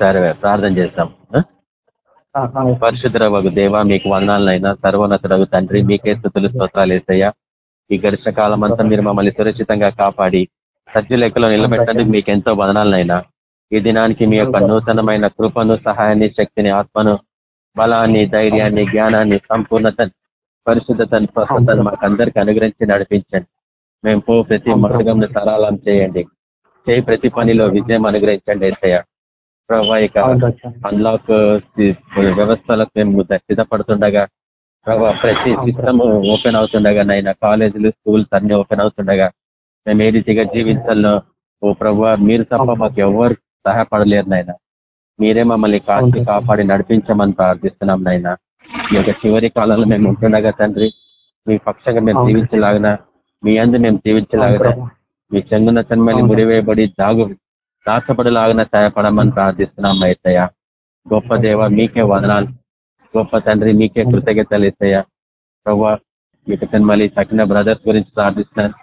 సరే ప్రార్థన చేస్తాం. పరిశుద్ధరవగు దేవ మీకు వందనాలనైనా సర్వోన్నతుడగు తండ్రి మీకే స్థుతులు స్తోత్రాలు వేసయ్యా ఈ గడిచిన కాలం అంతా మీరు మమ్మల్ని సురక్షితంగా కాపాడి సత్య లెక్కలో నిలబెట్టడానికి మీకు ఎంతో వదనాలనైనా. ఈ దినానికి మీ యొక్క నూతనమైన కృపను సహాయాన్ని శక్తిని ఆత్మను బలాన్ని ధైర్యాన్ని జ్ఞానాన్ని సంపూర్ణత పరిశుద్ధతను స్వస్థతను మాకు అందరికి అనుగ్రహించి నడిపించండి. మేము పో ప్రతి మార్గంను సరళం చేయండి. చేయి ప్రతి పనిలో విజయం అనుగ్రహించండి ఏసయ్య. ప్రభా ఇక అన్లాక్ వ్యవస్థలకు మేము సిద్ధపడుతుండగా ప్రభా ప్రతి సిస్టమ్ ఓపెన్ అవుతుండగా నైనా కాలేజీలు స్కూల్స్ అన్ని ఓపెన్ అవుతుండగా మేము ఏ రీతిగా జీవించాలో ఓ ప్రభా మీరు తప్ప మాకు ఎవరు సహాయపడలేరు నాయన. మీరే మమ్మల్ని కాచి కాపాడి నడిపించమని ప్రార్థిస్తున్నాం నాయన. ఈ యొక్క చివరి కాలంలో మేము ఉంటుండగా తండ్రి మీ పక్షంగా మేము జీవించలాగిన మీ అందు మేము జీవించలాగిన మీ చెంగున తన్మలి ముడివేయబడి జాగు దాచపడలాగిన సహాయపడమని ప్రార్థిస్తున్నాం అయితే గొప్ప దేవ మీకే వదనాలు. గొప్ప తండ్రి మీకే కృతజ్ఞతలు ఇస్తాయా ప్రభా మీకు మళ్ళీ తగిన బ్రదర్స్ గురించి ప్రార్థిస్తున్నాను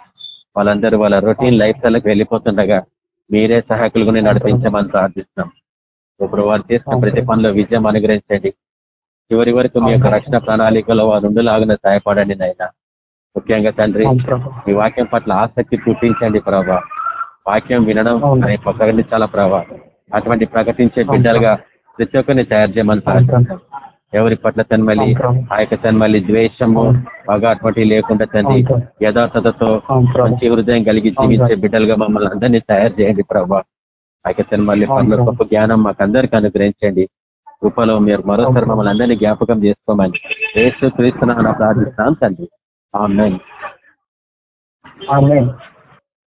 వాళ్ళందరూ వాళ్ళ రొటీన్ లైఫ్ స్టైల్కి వెళ్ళిపోతుండగా మీరే సహాయకులుగా నడిపించమని ప్రార్థిస్తున్నాం. ఇప్పుడు వారు చేసిన ప్రతి పనిలో విజయం అనుగ్రహించండి. చివరి వరకు మీ యొక్క రక్షణ ప్రణాళికలో వారు లాగిన సహాయపడండి నైనా ముఖ్యంగా తండ్రి మీ వాక్యం పట్ల ఆసక్తి చూపించండి ప్రభా. వాక్యం వినడం అనే ప్రకటించాలా ప్రభా అటువంటి ప్రకటించే బిడ్డలుగా ప్రతి ఒక్కరిని తయారు చేయమని ప్రార్థిస్తాం ఎవరి పట్ల తన్మలి ఆ యొక్క తన్మలి ద్వేషము పగ అటువంటి లేకుండా తండ్రి యథార్థతతో మంచి హృదయం కలిగి జీవించే బిడ్డలుగా మమ్మల్ని అందరినీ తయారు చేయండి ప్రభా. ఆ యొక్క తన్మల్లి పనుల గొప్ప జ్ఞానం మాకు అందరికీ అనుగ్రహించండి. కృపలో మీరు మరోసారి మమ్మల్ని అందరినీ జ్ఞాపకం చేసుకోమని ఏసు క్రీస్తున్నా ప్రార్థిస్తాం తండ్రి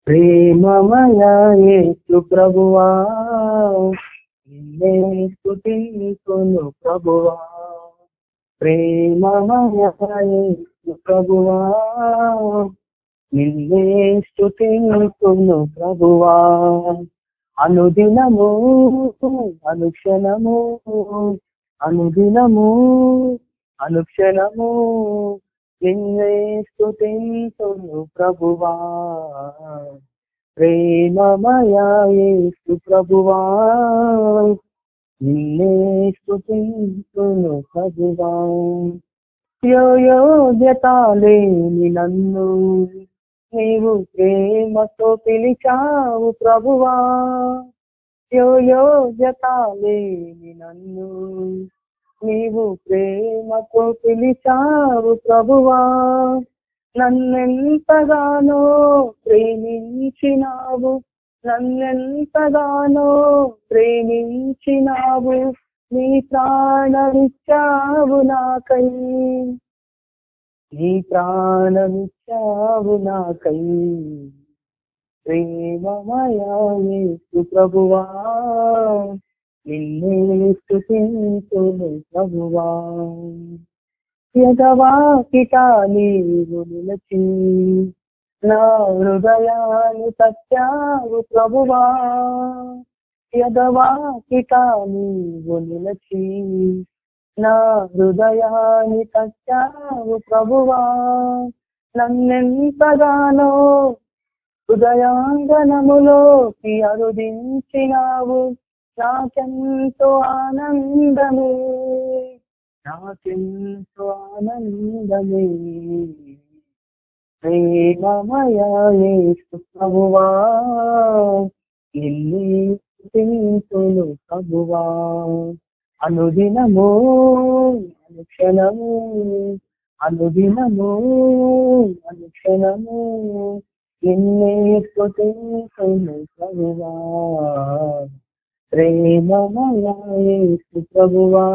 ప్రేమమయేసు ప్రభువా. స్థుతించును ప్రభువా. ప్రేమమయేసు ప్రభువా. నిన్నే స్థుతించును ప్రభువా. అనుదినము అనుక్షణము అనుదినము అనుక్షణము నిన్నే స్థుతించును ప్రభువా ప్రేమమయేసు ప్రభువా. నిన్నే స్థుతించును ప్రభువా. యోగ్యతాలేని నన్ను నీవు ప్రేమతో పిలిచావు ప్రభువా. యోగ్యతాలేని నన్ను నీవు ప్రేమతో పిలిచావు ప్రభువా. నన్నెంతగానో ప్రేమించినావు నన్నెంతగానో ప్రేమించినావు నీ ప్రాణమిచ్చావు నాకై. నీ ప్రాణమిచ్చావు నాకై. ప్రేమమయా ప్రభువా. నిన్నే స్థుతించును ప్రభువా. యగవాకిట నీవు నిలచి నా హృదయాన్ని తచ్చావు ప్రభువా. యగవాకిట నీవు నిలచి నా హృదయాన్ని తచ్చావు ప్రభువా. నన్నెంతగానో హృదయాంగనములోకి అరుదించినావు నాకెంతో ఆనందమే. నాకెంతో ఆనందమే. ప్రేమమయేసు ప్రభువా ఇల్లు ప్రభువా. అనుదినము అనుక్షణము. అనుదినము అనుక్షణము. నిన్నే స్తుతించును ప్రభువా. ప్రేమమయేసు ప్రభువా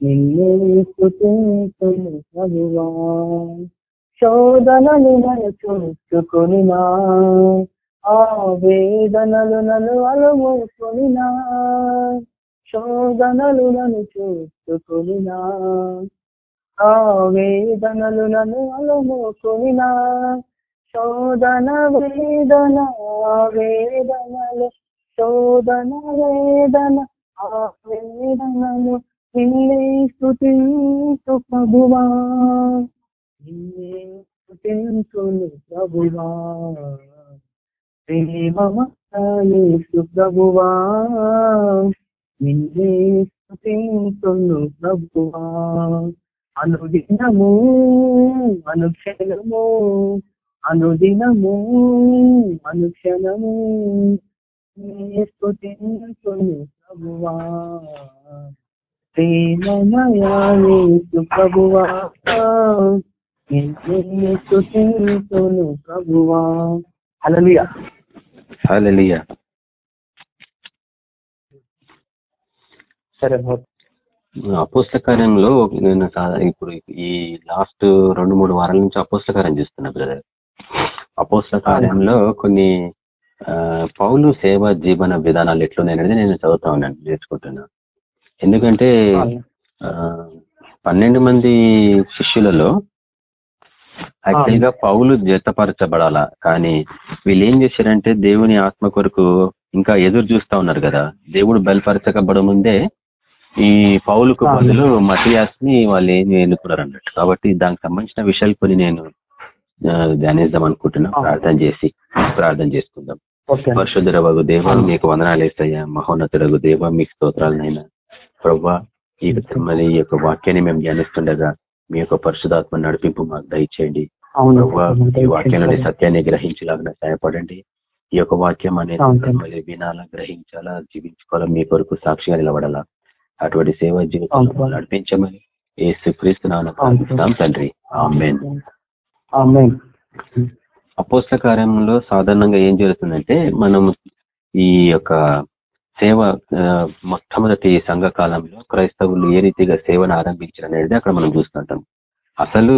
నిన్నే స్తుతించును ప్రభువా. శోధనలు నన్ను చూసుకునినా ఆ వేదనలు నన్ను అలముకునినా శోధనలు నన్ను చూసుకునినా ఆ వేదనలు నన్ను అలముకునినా శోధన వేదన వేదనలు శోధన వేదన ఆ వేదనను నిన్నే స్థుతించు ప్రభువా. నిన్నే స్థుతించును ప్రభువా. ప్రేమమ ప్రభువా. నిన్నే స్తుతింతును ప్రభువా. అనుదినము అనుక్షణము అనుదినము అనుక్షణము. ప్రభువా. ప్రేమమయాసు ప్రభువా. ప్రభువా. సరే అపోస్ల కార్యంలో నేను ఇప్పుడు ఈ లాస్ట్ రెండు మూడు వారాల నుంచి అపోస్ల కార్యం చూస్తున్నా బ్రదర్. అపోస్ల కార్యంలో కొన్ని పౌలు సేవ జీవన విధానాలు ఎట్లున్నాయనేది నేను చదువుతా ఉన్నాను నేర్చుకుంటున్నా. ఎందుకంటే ఆ, పన్నెండు మంది శిష్యులలో యాక్చువల్గా పౌలు జతపరచబడాలా కానీ వీళ్ళు ఏం చేశారంటే దేవుని ఆత్మ కొరకు ఇంకా ఎదురు చూస్తా ఉన్నారు కదా. దేవుడు బయలుపరచకబడ ముందే ఈ పౌలుకు. బదులు మతియాస్ని వాళ్ళు ఏం ఎన్నుకున్నారు అన్నట్టు కాబట్టి దానికి సంబంధించిన విషయాలు కొన్ని నేను ధ్యానిద్దాం అనుకుంటున్నా. ప్రార్థన చేసి ప్రార్థన చేసుకుందాం. ఓకే. పరిశుద్ధరవగు దేవ. మీకు వందనాలు వేస్తాయా మహోన్నతుడగు దేవ మీకు స్తోత్రాలనైనా. ప్రవ్వా ఈ మరి ఈ యొక్క వాక్యాన్ని మేము ధ్యానిస్తుండగా మీ యొక్క పరిశుధాత్మ నడిపింపు మాకు దయచేయండి. ఈ వాక్యంలోని సత్యాన్ని గ్రహించలాగా సహాయపడండి. ఈ యొక్క వాక్యం అనేది. మళ్ళీ వినాలా గ్రహించాలా జీవించుకోవాలా మీ కొరకు సాక్షిగా నిలబడాలా. అటువంటి సేవ. జీవితంలో నడిపించమని ఏ క్రీస్తు నాన్న. ప్రార్థిస్తాం తండ్రి. ఆమేన్. అపోస్ల కార్యంలో సాధారణంగా ఏం జరుగుతుందంటే మనం ఈ యొక్క సేవ మొట్టమొదటి సంఘ కాలంలో క్రైస్తవులు ఏ రీతిగా సేవను ఆరంభించారు అనేది అక్కడ మనం చూస్తుంటాం. అసలు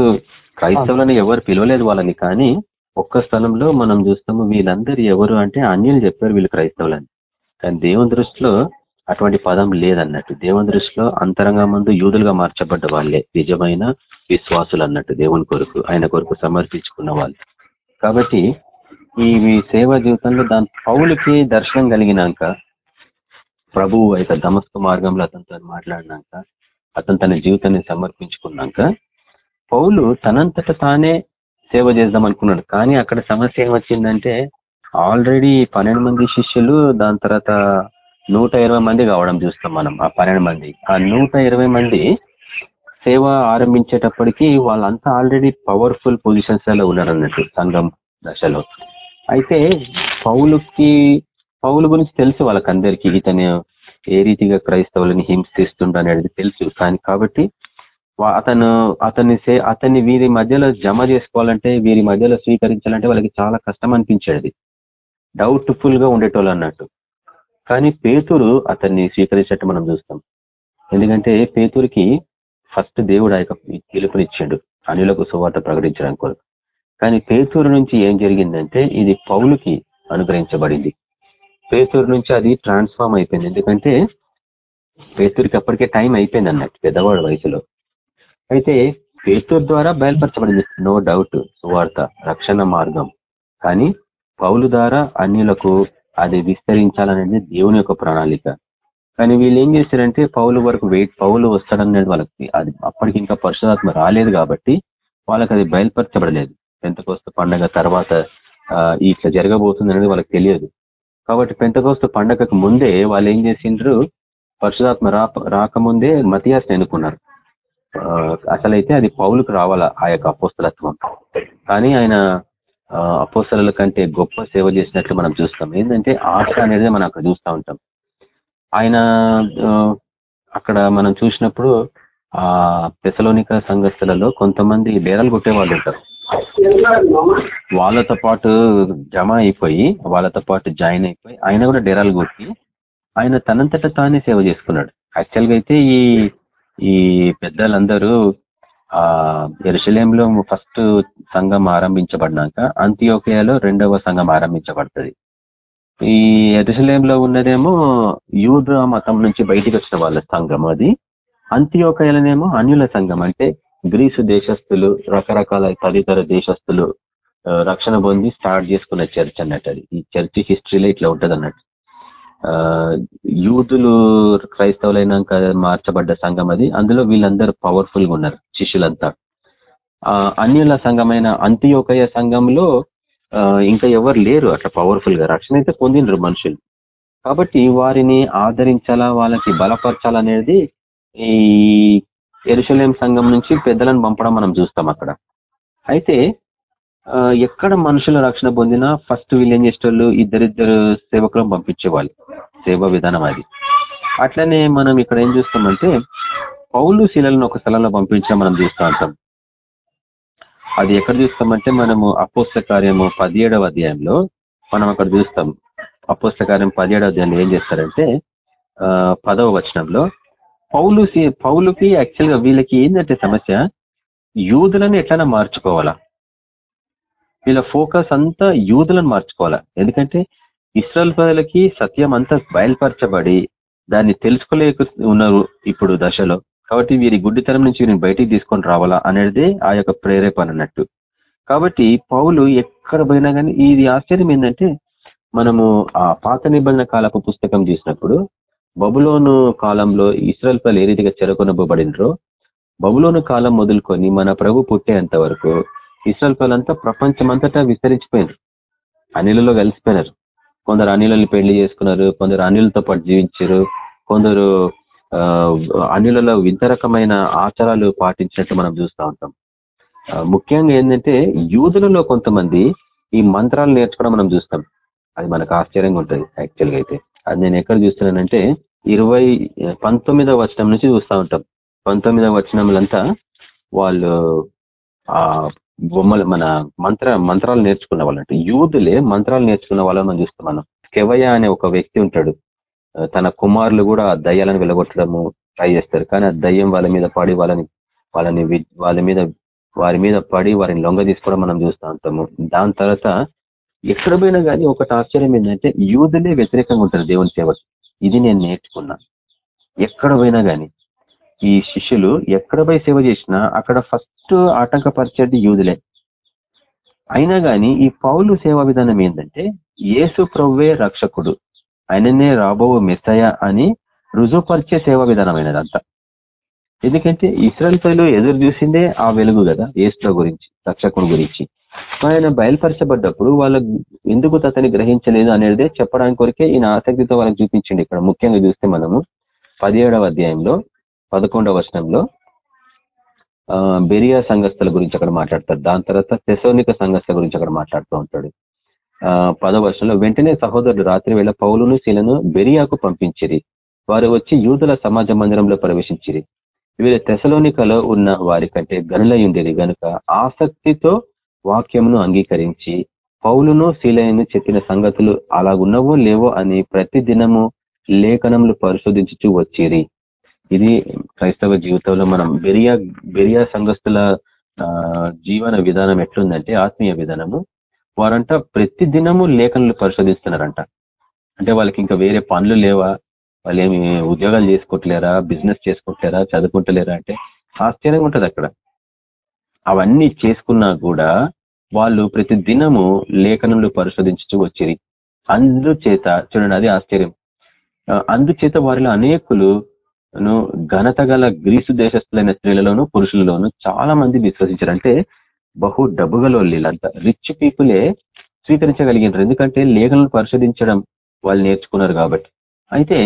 క్రైస్తవులను ఎవరు పిలవలేదు వాళ్ళని కానీ ఒక్క స్థలంలో మనం చూస్తాము వీళ్ళందరూ ఎవరు అంటే అన్యులు చెప్పారు వీళ్ళు క్రైస్తవులని. కానీ దేవుని దృష్టిలో అటువంటి పదం లేదన్నట్టు. దేవుని దృష్టిలో అంతరంగా ముందు యూదులుగా మార్చబడ్డ వాళ్ళే. నిజమైన విశ్వాసులు అన్నట్టు దేవుని కొరకు ఆయన కొరకు సమర్పించుకున్న వాళ్ళు. కాబట్టి ఈ మీ సేవా జీవితంలో దాని పౌలకి దర్శనం కలిగినాక ప్రభువు యొక్క దమస్క మార్గంలో అతనితో మాట్లాడినాక అతను తన జీవితాన్ని సమర్పించుకున్నాక పౌలు తనంతట తానే సేవ చేద్దాం అనుకున్నాడు. కానీ అక్కడ సమస్య ఏమొచ్చిందంటే ఆల్రెడీ పన్నెండు మంది శిష్యులు దాని తర్వాత నూట ఇరవై మంది కావడం చూస్తాం మనం ఆ పన్నెండు మంది. ఆ నూట ఇరవై మంది సేవ ఆరంభించేటప్పటికి వాళ్ళంతా ఆల్రెడీ పవర్ఫుల్ పొజిషన్స్లో ఉన్నారు అన్నట్టు సంఘం దశలో. అయితే పౌలుకి పౌలు గురించి తెలుసు వాళ్ళకందరికీ ఇతను ఏ రీతిగా క్రైస్తవులని హింసిస్తుండ అనేది తెలుసు. కానీ కాబట్టి వా- అతను అతన్ని సే అతన్ని వీరి మధ్యలో జమ చేసుకోవాలంటే వీరి మధ్యలో స్వీకరించాలంటే వాళ్ళకి చాలా కష్టం అనిపించేది డౌట్ఫుల్గా ఉండేటోళ్ళు అన్నట్టు. కానీ పేతురు అతన్ని స్వీకరించట్టు మనం చూస్తాం. ఎందుకంటే పేతురికి ఫస్ట్ దేవుడు ఆ యొక్క పిలుపునిచ్చాడు అనులకు సువార్త ప్రకటించడానికి కొరకు. కానీ పేతూరు నుంచి ఏం జరిగిందంటే ఇది పౌలుకి అనుగ్రహించబడింది. పేతూరు నుంచి అది ట్రాన్స్ఫార్మ్ అయిపోయింది. ఎందుకంటే పేతూరికి అప్పటికే టైం అయిపోయింది అన్నట్టు పెద్దవాడు వయసులో. అయితే పేతూరు ద్వారా బయలుపరచబడింది. నో డౌట్ సువార్త రక్షణ మార్గం. కానీ పౌలు ద్వారా అన్యులకు అది విస్తరించాలనేది దేవుని యొక్క ప్రణాళిక. కానీ వీళ్ళు ఏం చేశారంటే పౌలు వరకు వెయిట్ పౌలు వస్తాడనేది వాళ్ళకి అది అప్పటికి ఇంకా పరిశుధాత్మ రాలేదు కాబట్టి వాళ్ళకి అది బయలుపరచబడలేదు. పెంతకోస్తు పండగ తర్వాత ఆ, ఇట్లా జరగబోతుంది అనేది వాళ్ళకి తెలియదు. కాబట్టి పెంతకోస్త పండగకు ముందే వాళ్ళు ఏం చేసిండ్రు? పరిశుధాత్మ రా రాకముందే మతియాస్ ఎన్నుకున్నారు. ఆ, అసలైతే అది పౌలుకు రావాలా ఆ యొక్క అపోస్తలత్వం. కానీ ఆయన అపోస్తల కంటే గొప్ప సేవ చేసినట్లు మనం చూస్తాం. ఏంటంటే ఆశ అనేది మనం అక్కడ చూస్తూ ఉంటాం. ఆయన అక్కడ మనం చూసినప్పుడు ఆ పెసలోనిక సంఘస్థలలో కొంతమంది డేరాలు కొట్టే వాళ్ళు ఉంటారు. వాళ్ళతో పాటు జమ అయిపోయి వాళ్ళతో పాటు జాయిన్ అయిపోయి ఆయన కూడా డేరాలు కొట్టి ఆయన తనంతట తానే సేవ చేసుకున్నాడు. యాక్చువల్గా అయితే ఈ ఈ పెద్దలందరూ ఆ ఎరుసలేంలో ఫస్ట్ సంఘం ఆరంభించబడినాక అంత్యోకయాలో రెండవ సంఘం ఆరంభించబడుతుంది. ఈ ఎరుసలేంలో ఉన్నదేమో యూద మతం నుంచి బయటికి వచ్చిన వాళ్ళ సంఘం అది. అంత్యోకయలనేమో అన్యుల సంఘం అంటే గ్రీసు దేశస్తులు రకరకాల తదితర దేశస్తులు రక్షణ పొంది స్టార్ట్ చేసుకున్న చర్చ్ అన్నట్టు అది. ఈ చర్చ్ హిస్టరీలో ఇట్లా ఉంటది అన్నట్టు ఆ, యూదులు క్రైస్తవులైనాక మార్చబడ్డ సంఘం అది. అందులో వీళ్ళందరూ పవర్ఫుల్గా ఉన్నారు శిష్యులంతా. ఆ, అన్యుల సంఘమైన అంత్యోకయ సంఘంలో ఇంకా ఎవరు లేరు అట్లా పవర్ఫుల్గా రక్షణ అయితే పొందిండ్రు మనుషులు. కాబట్టి వారిని ఆదరించాలా వాళ్ళకి బలపరచాలనేది ఈ ఎరుసలేం సంఘం నుంచి పెద్దలను పంపడం మనం చూస్తాం అక్కడ. అయితే ఆ, ఎక్కడ మనుషుల రక్షణ పొందినా ఫస్ట్ వీళ్ళు ఏం చేసేటోళ్ళు ఇద్దరిద్దరు సేవకులను పంపించేవాళ్ళు. సేవా విధానం అది. అట్లనే మనం ఇక్కడ ఏం చూస్తామంటే పౌలు శిలను ఒక స్థలంలో పంపించడం మనం చూస్తూ ఉంటాం. అది ఎక్కడ చూస్తామంటే మనము అపోస్త కార్యము పదిహేడవ అధ్యాయంలో మనం అక్కడ చూస్తాం. అపోస్త కార్యం పదిహేడవ అధ్యాయంలో ఏం చేస్తారంటే ఆ, పదవ వచనంలో పౌలు సి- పౌలుకి యాక్చువల్గా వీళ్ళకి ఏంటంటే సమస్య? యూదులను ఎట్లైనా మార్చుకోవాలా? వీళ్ళ ఫోకస్ అంతా యూదులను మార్చుకోవాలా? ఎందుకంటే ఇస్రాయల్ ప్రజలకి సత్యం అంతా బయలుపరచబడి దాన్ని తెలుసుకోలేక ఉన్నారు ఇప్పుడు దశలో. కాబట్టి వీరి గుడ్డితనం నుంచి వీరిని బయటికి తీసుకొని రావాలా అనేది ఆ యొక్క ప్రేరేపణ అన్నట్టు. కాబట్టి పౌలు ఎక్కడ పోయినా కానీ ఇది ఆశ్చర్యం ఏంటంటే మనము ఆ పాత నిబంధన కాలపు పుస్తకం చూసినప్పుడు బబులోను కాలంలో ఇస్రాయల్ ప్రజలు ఏ రీతిగా చెరకొనబడినరో బబులోను కాలం మొదలుకొని మన ప్రభు పుట్టేంత వరకు ఇస్రాయల్ ప్రజలంతా ప్రపంచమంతటా విస్తరించిపోయినారు. అనిలలో కలిసిపోయినారు. కొందరు అనిలని పెళ్ళి చేసుకున్నారు కొందరు అనిలతో పాటు జీవించారు కొందరు ఆ, అనిలలో వింత రకమైన ఆచారాలు పాటించినట్టు మనం చూస్తూ ఉంటాం. ముఖ్యంగా ఏంటంటే యూదులలో కొంతమంది ఈ మంత్రాలు నేర్చుకోవడం మనం చూస్తాం. అది మనకు ఆశ్చర్యంగా ఉంటుంది యాక్చువల్గా అయితే. అది నేను ఎక్కడ చూస్తున్నానంటే ఇరవై పంతొమ్మిదవ వచనం నుంచి చూస్తూ ఉంటాం. పంతొమ్మిదవ వచనములంతా వాళ్ళు ఆ బొమ్మలు మన మంత్ర మంత్రాలు నేర్చుకున్న వాళ్ళంటే యూదులే మంత్రాలు నేర్చుకున్న వాళ్ళని మనం చూస్తాం మనం. కెవయ అనే ఒక వ్యక్తి ఉంటాడు. తన కుమారులు కూడా ఆ దయ్యాలను వెలగొట్టడము ట్రై చేస్తారు. కానీ ఆ దయ్యం వాళ్ళ మీద పడి వాళ్ళని వాళ్ళని వాళ్ళ మీద వారి మీద పడి వారిని లొంగ తీసుకోవడం మనం చూస్తూ ఉంటాము. దాని తర్వాత ఎక్కడ పోయినా కానీ ఒకటి ఆశ్చర్యం ఏంటంటే యూదులే వ్యతిరేకంగా ఉంటారు దేవుని సేవకు. ఇది నేను నేర్చుకున్నా. ఎక్కడ పోయినా కానీ ఈ శిష్యులు ఎక్కడ పోయి సేవ చేసినా అక్కడ ఫస్ట్ ఆటంకపరిచేది యూదులే. అయినా కానీ ఈ పౌలు సేవా విధానం ఏంటంటే యేసు ప్రవ్వే రక్షకుడు. ఆయననే రాబో మెస్సయ అని రుజువుపరిచే సేవా విధానమైనదంతా ఎందుకంటే ఇస్రాయల్ ప్రజలు ఎదురు చూసిందే ఆ వెలుగు కదా ఏస్ట్రా గురించి రక్షకుని గురించి. ఆయన బయలుపరచబడ్డప్పుడు వాళ్ళకు ఎందుకు అతన్ని గ్రహించలేదు అనేది చెప్పడానికి కొరికే ఈయన ఆసక్తితో వాళ్ళకి చూపించండి ఇక్కడ. ముఖ్యంగా చూస్తే మనము పదిహేడవ అధ్యాయంలో పదకొండవ వచనంలో ఆ, బెరియా సంఘస్థల గురించి అక్కడ మాట్లాడతాడు. దాని తర్వాత తెసోనిక సంఘస్థల గురించి అక్కడ మాట్లాడుతూ ఉంటాడు. ఆ, వర్షంలో వెంటనే సహోదరుడు రాత్రి వేళ పౌలును శీలను బెరియాకు పంపించిరి. వారు వచ్చి యూదుల సమాజ మందిరంలో ప్రవేశించిరి. వీరు తెసలోనికలో ఉన్న వారి కంటే గనులయుండేది గనుక ఆసక్తితో వాక్యమును అంగీకరించి పౌలును శీలయను చెప్పిన సంగతులు అలాగున్నవో లేవో అని ప్రతి దినము లేఖనములు పరిశోధించుచూ వచ్చిరి. ఇది క్రైస్తవ జీవితంలో మనం బెరియా బెరియా సంఘస్థుల ఆ, జీవన విధానం ఎట్లుందంటే ఆత్మీయ విధానము. వారంట ప్రతి దినము లేఖనలు పరిశోధిస్తున్నారంట. అంటే వాళ్ళకి ఇంకా వేరే పనులు లేవా? వాళ్ళు ఏమి ఉద్యోగాలు చేసుకోవట్లేరా? బిజినెస్ చేసుకోవట్లేరా? చదువుకుంటలేరా? అంటే ఆశ్చర్యంగా ఉంటది అక్కడ. అవన్నీ చేసుకున్నా కూడా వాళ్ళు ప్రతి దినము లేఖనములు పరిశోధించు వచ్చిరి అందుచేత చూడండి అది ఆశ్చర్యం. అందుచేత వారిలో అనేకులు ను ఘనత గల గ్రీసు దేశస్థులైన స్త్రీలలోను పురుషులలోను చాలా మంది విశ్వసించారు. అంటే బహు డబ్బు వీళ్ళంతా రిచ్ పీపులే స్వీకరించగలిగినారు. ఎందుకంటే లేఖలను పరిశోధించడం వాళ్ళు నేర్చుకున్నారు కాబట్టి. అయితే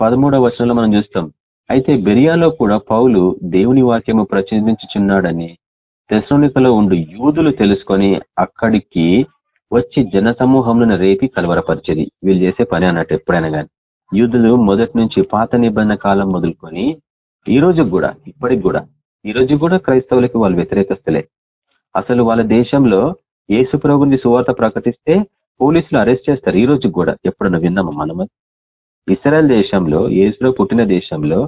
పదమూడవ వచనంలో మనం చూస్తాం. అయితే బెరియాలో కూడా పౌలు దేవుని వాక్యము ప్రచురించుచున్నాడని తెసలోనికలో ఉండు యూదులు తెలుసుకొని అక్కడికి వచ్చి జన సమూహంలో రేపి కలవరపరిచేది. వీళ్ళు చేసే పని అన్నట్టు ఎప్పుడైనా కానీ యూదులు మొదటి నుంచి పాత నిబంధన కాలం మొదలుకొని ఈ రోజు కూడా ఇప్పటికి కూడా ఈ రోజు కూడా క్రైస్తవులకి వాళ్ళు వ్యతిరేకస్తులే. అసలు వాళ్ళ దేశంలో యేసు ప్రభుని సువార్త ప్రకటిస్తే పోలీసులు అరెస్ట్ చేస్తారు. ఈ రోజు కూడా ఎప్పుడన్నా విన్నామా మనము? ఇస్రాయల్ దేశంలో ఏసులో పుట్టిన దేశంలో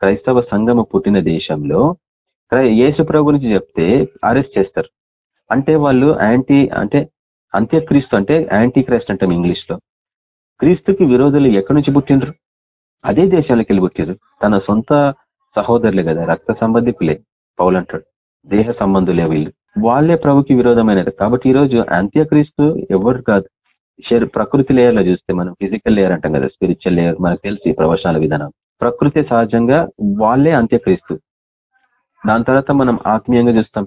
క్రైస్తవ సంఘము పుట్టిన దేశంలో క్రై- యేసు ప్రభు గురించి చెప్తే అరెస్ట్ చేస్తారు. అంటే వాళ్ళు యాంటీ అంటే అంత్యక్రీస్తు అంటే యాంటీ క్రైస్ట్ అంటాం ఇంగ్లీష్లో క్రీస్తుకి విరోధులు ఎక్కడి నుంచి పుట్టిండ్రు? అదే దేశాలకు వెళ్ళి పుట్టిండ్రు. తన సొంత సహోదరులే కదా రక్త సంబంధికులే పౌలంటాడు. దేహ సంబంధులే వీళ్ళు. వాళ్ళే ప్రభుకి విరోధమైనది. కాబట్టి ఈ రోజు అంత్యక్రీస్తు ఎవరు కాదు. ప్రకృతి ప్రకృతి లేయర్లో చూస్తే మనం ఫిజికల్ లేయర్ అంటాం కదా స్పిరిచువల్ లేయర్ మనకు తెలుసు ప్రవచనాల విధానం. ప్రకృతి సహజంగా వాళ్ళే అంత్యక్రీస్తు. దాని తర్వాత మనం ఆత్మీయంగా చూస్తాం.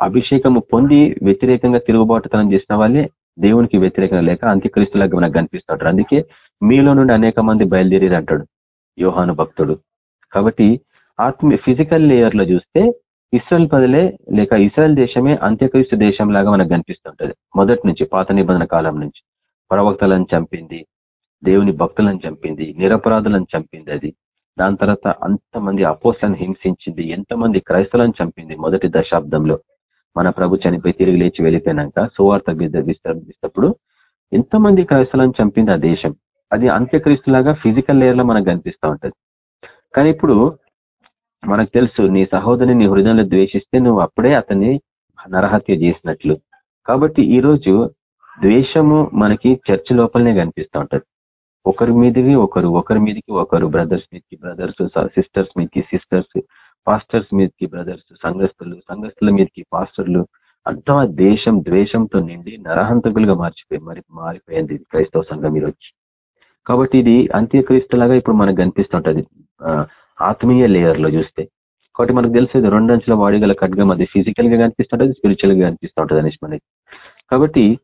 అభిషేకము పొంది వ్యతిరేకంగా తిరుగుబాటుతనం చేసిన వాళ్ళే దేవునికి వ్యతిరేకంగా లేక అంత్యక్రీస్తులాగా మనకు కనిపిస్తుంటారు. అందుకే మీలో నుండి అనేక మంది బయలుదేరి అంటాడు యోహాను భక్తుడు. కాబట్టి ఆత్మీ ఫిజికల్ లేయర్లో చూస్తే ఇస్రాయల్ ప్రజలే లేక ఇస్రాయల్ దేశమే అంత్యక్రీస్తు దేశం లాగా మనకు కనిపిస్తుంటది. మొదటి నుంచి పాత నిబంధన కాలం నుంచి. ప్రవక్తలను చంపింది దేవుని భక్తులను చంపింది నిరపరాధులను చంపింది అది. దాని తర్వాత అంతమంది అపోస్లను హింసించింది ఎంతమంది క్రైస్తవులను చంపింది మొదటి దశాబ్దంలో. మన ప్రభు చనిపోయి తిరిగి లేచి వెళ్ళిపోయినాక సువార్త విస్తరిస్తప్పుడు ఎంతమంది క్రైస్తవులను చంపింది ఆ దేశం. అది అంత్యక్రీస్తులాగా ఫిజికల్ లేయర్లో మనకు కనిపిస్తూ ఉంటది. కానీ ఇప్పుడు మనకు తెలుసు నీ సహోదరిని నీ హృదయంలో ద్వేషిస్తే నువ్వు అప్పుడే అతన్ని నరహత్య చేసినట్లు. కాబట్టి ఈ రోజు ద్వేషము మనకి చర్చ్ లోపలనే కనిపిస్తూ ఉంటది. ఒకరి మీదకి ఒకరు ఒకరి మీదకి ఒకరు బ్రదర్స్ మీదకి బ్రదర్స్ సిస్టర్స్ మీదకి సిస్టర్స్ పాస్టర్స్ మీదకి బ్రదర్స్ సంఘస్థులు సంఘస్థుల మీదకి పాస్టర్లు అంతా దేశం ద్వేషంతో నిండి నరహంతకులుగా మార్చిపోయి మరి మారిపోయింది క్రైస్తవ సంఘం ఈరోజు కాబట్టి ఇది అంత్యక్రీస్తులాగా ఇప్పుడు మనకు కనిపిస్తుంటది ఆత్మీయ లేయర్లో చూస్తే. కాబట్టి మనకు తెలుసు ఇది రెండంచుల వాడి గల ఖడ్గం అది ఫిజికల్గా కనిపిస్తుంటది స్పిరిచువల్గా కనిపిస్తుంటది అనేసి మనకి. కాబట్టి